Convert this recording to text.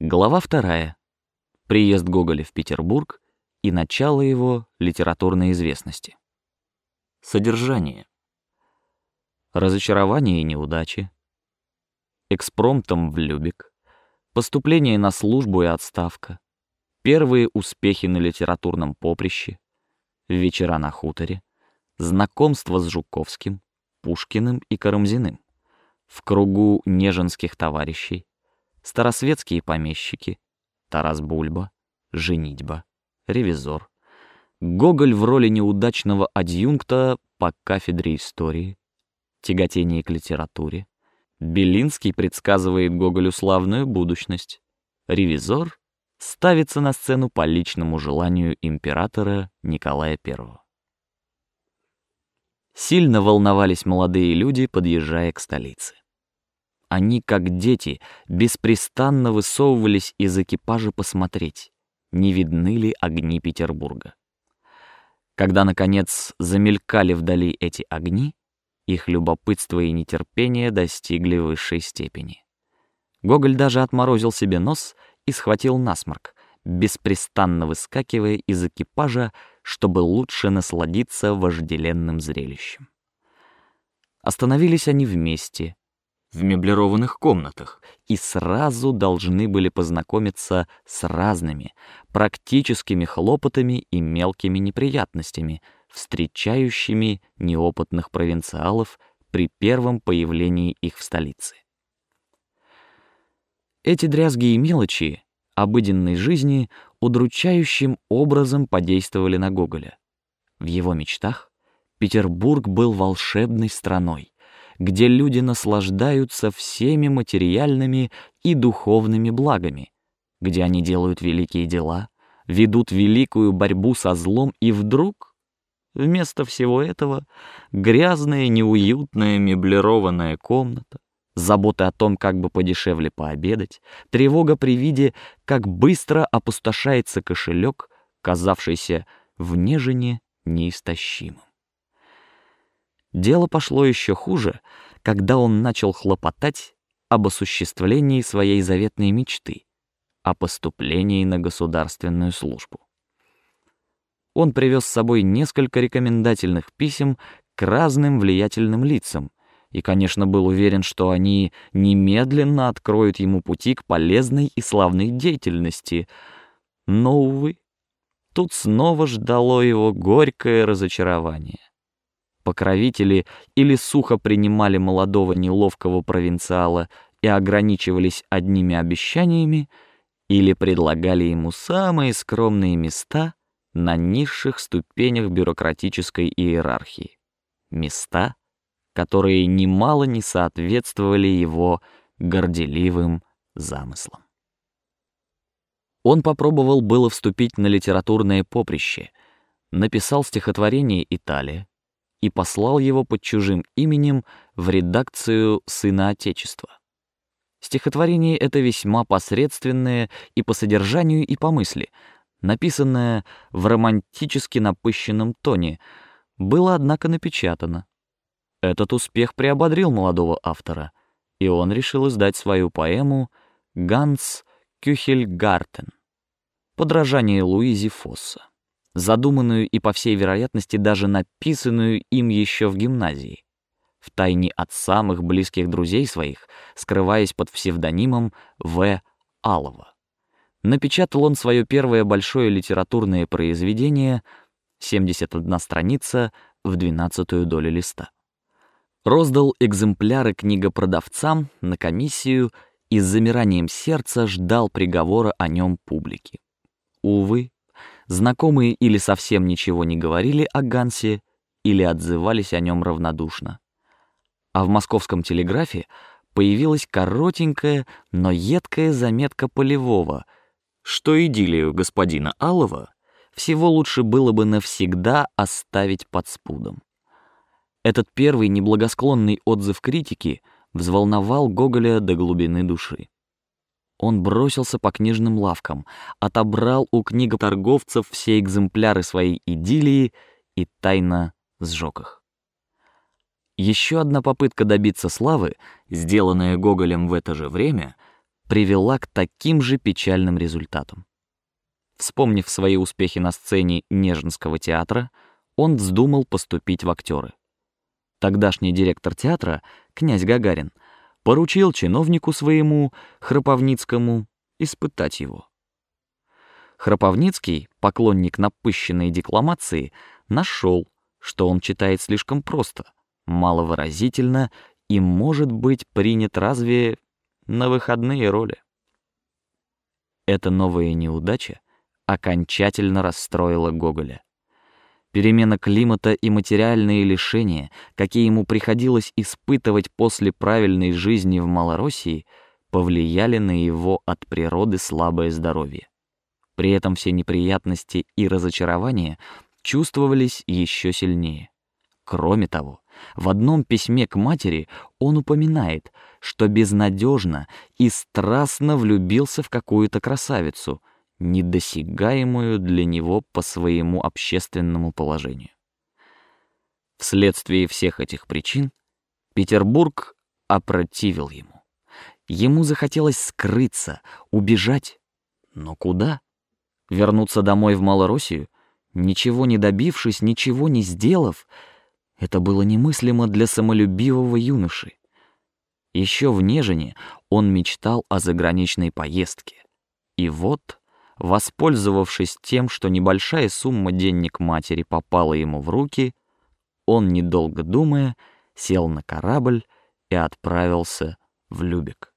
Глава вторая. Приезд Гоголя в Петербург и начало его литературной известности. Содержание. Разочарование и неудачи. Экспромтом в Любек. Поступление на службу и отставка. Первые успехи на литературном поприще. Вечера на хуторе. Знакомство с Жуковским, Пушкиным и Карамзиным. В кругу неженских товарищей старосветские помещики, Тарас Бульба, женитьба, ревизор, Гоголь в роли неудачного адъюнкта по кафедре истории, тяготение к литературе, Белинский предсказывает Гоголю славную будущность, ревизор ставится на сцену по личному желанию императора Николая I. Сильно волновались молодые люди, подъезжая к столице. Они, как дети, беспрестанно высовывались из экипажа посмотреть, не видны ли огни Петербурга. Когда наконец замелькали вдали эти огни, их любопытство и нетерпение достигли высшей степени. Гоголь даже отморозил себе нос и схватил насморк, беспрестанно выскакивая из экипажа, чтобы лучше насладиться вожделенным зрелищем. Остановились они вместе, в меблированных комнатах и сразу должны были познакомиться с разными практическими хлопотами и мелкими неприятностями, встречающими неопытных провинциалов при первом появлении их в столице. Эти дрязги и мелочи обыденной жизни удручающим образом подействовали на Гоголя. В его мечтах Петербург был волшебной страной, где люди наслаждаются всеми материальными и духовными благами, где они делают великие дела, ведут великую борьбу со злом, и вдруг вместо всего этого грязная, неуютная меблированная комната, забота о том, как бы подешевле пообедать, тревога при виде, как быстро опустошается кошелек, казавшийся в нежине неистощимым. Дело пошло еще хуже, когда он начал хлопотать об осуществлении своей заветной мечты, о поступлении на государственную службу. Он привез с собой несколько рекомендательных писем к разным влиятельным лицам и, конечно, был уверен, что они немедленно откроют ему пути к полезной и славной деятельности. Но увы, тут снова ждало его горькое разочарование покровители или сухо принимали молодого неловкого провинциала и ограничивались одними обещаниями, или предлагали ему самые скромные места на низших ступенях бюрократической иерархии, места, которые немало не соответствовали его горделивым замыслам. Он попробовал было вступить на литературное поприще, написал стихотворение Италия, и послал его под чужим именем в редакцию Сына Отечества. Стихотворение это весьма посредственное и по содержанию, и по мысли, написанное в романтически напыщенном тоне, было однако напечатано. Этот успех приободрил молодого автора, и он решил издать свою поэму «Ганс Кюхельгартен» подражание Луизи Фосса задуманную и по всей вероятности даже написанную им еще в гимназии, в тайне от самых близких друзей своих, скрываясь под псевдонимом В. Алова. Напечатал он свое первое большое литературное произведение, 71 страница в двенадцатую долю листа. Роздал экземпляры книгопродавцам на комиссию и с замиранием сердца ждал приговора о нем публике. Увы, Знакомые или совсем ничего не говорили о Гансе, или отзывались о нем равнодушно. А в московском телеграфе появилась коротенькая, но едкая заметка Полевого, что идиллию господина Алова всего лучше было бы навсегда оставить под спудом. Этот первый неблагосклонный отзыв критики взволновал Гоголя до глубины души. Он бросился по книжным лавкам, отобрал у книготорговцев все экземпляры своей идиллии и тайно сжег их. Еще одна попытка добиться славы, сделанная Гоголем в это же время, привела к таким же печальным результатам. Вспомнив свои успехи на сцене Нежинского театра, он вздумал поступить в актеры. Тогдашний директор театра, князь Гагарин, поручил чиновнику своему Храповницкому испытать его. Храповницкий, поклонник напыщенной декламации, нашел, что он читает слишком просто, маловыразительно и может быть принят разве на выходные роли. Эта новая неудача окончательно расстроила Гоголя. Перемена климата и материальные лишения, какие ему приходилось испытывать после правильной жизни в Малороссии, повлияли на его от природы слабое здоровье. При этом все неприятности и разочарования чувствовались еще сильнее. Кроме того, в одном письме к матери он упоминает, что безнадежно и страстно влюбился в какую-то красавицу, недосягаемую для него по своему общественному положению. Вследствие всех этих причин Петербург опротивил ему. Ему захотелось скрыться, убежать, но куда? Вернуться домой в Малороссию, ничего не добившись, ничего не сделав, это было немыслимо для самолюбивого юноши. Еще в Нежине он мечтал о заграничной поездке, и вот Воспользовавшись тем, что небольшая сумма денег матери попала ему в руки, он, недолго думая, сел на корабль и отправился в Любек.